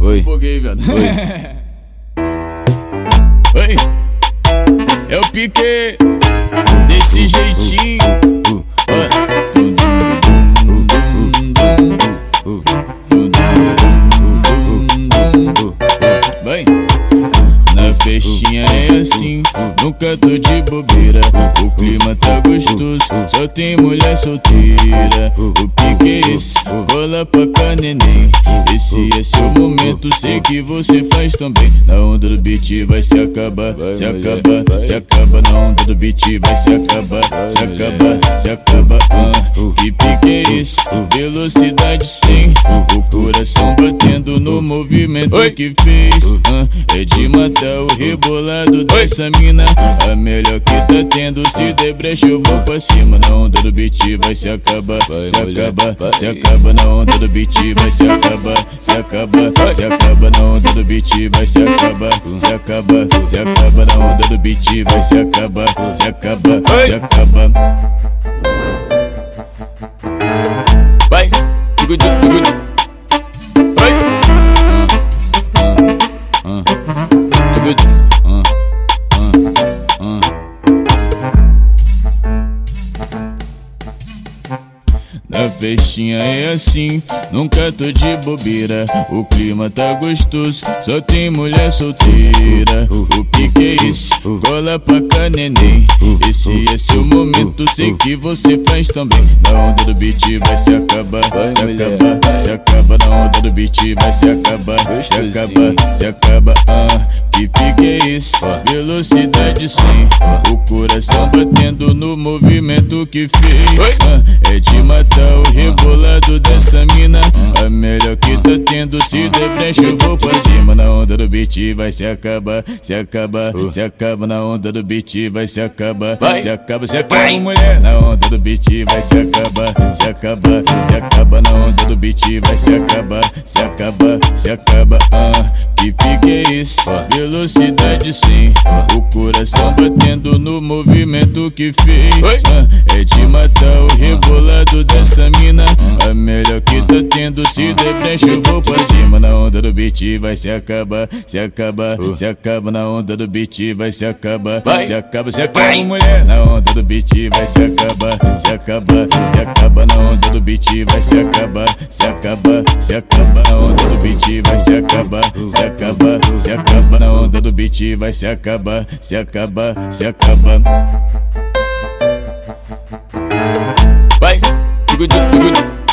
Oi. Foguei, viado. Oi. Oi. É o pique desse jeitinho. Assim, nunca tô de bobeira. O clima tá gostoso, só tem mulher solteira. O pique é esse, bola pra cá, neném. Esse é seu momento, sei que você faz também. Na onda do beat vai se acabar, se acabar, se acaba. Na onda do beat vai se acabar, se acabar, se acaba. Ah, que pique é esse? Velocidade 100, o coração movimento que fez. Ah, é de matar o rebolado dessa mina. A melhor que tá tendo, se der brecha eu vou pra cima. Na onda do beat vai se acabar, se acaba, se acaba. Na onda do beat vai se acabar, se acaba, se acaba. Na onda do beat vai se acabar, se acaba, se acaba. Na onda do beat vai se acabar, se acaba, se acaba. Vai. Tugu, tugu, tugu. Festinha é assim, nunca tô de bobeira. O clima tá gostoso, só tem mulher solteira. O pique é esse? Cola pra cá, neném. Esse é seu momento, sei que você faz também. Na onda do beat vai se acabar, se acabar, se acaba. Do beat vai se acabar, se acaba, se acaba. Ah, que pique é esse? Velocidade 100, o coração batendo no movimento que fez. Ah, é de matar o rebolado dessa mina. A melhor que tá tendo, se der beat vai se acabar, se acabar, se acaba. Na onda do beat vai se acabar, se acaba, se acaba, mulher. Na onda do beat vai se acabar, se acaba, se acaba. Na onda do beat vai se acabar, se acaba, se acaba. Ah, que pique é esse? Velocidade 100, o coração batendo no movimento que fez. Ah, é de matar o rebolado dessa mina. Tá tendo, se brecha eu vou pra cima. Na onda do beat vai se acabar, se acabar, se acaba. Na onda do beat vai se acabar, se acaba, se acaba, mulher. Na onda do beat vai se acabar, se acabar, se acaba. Na onda do beat vai se acabar, se acaba, se acaba. Na onda do beat vai se acabar, se acaba, se acaba. Na onda do beat vai se acabar, se acaba, se acaba. Vai. Tugu, tugu.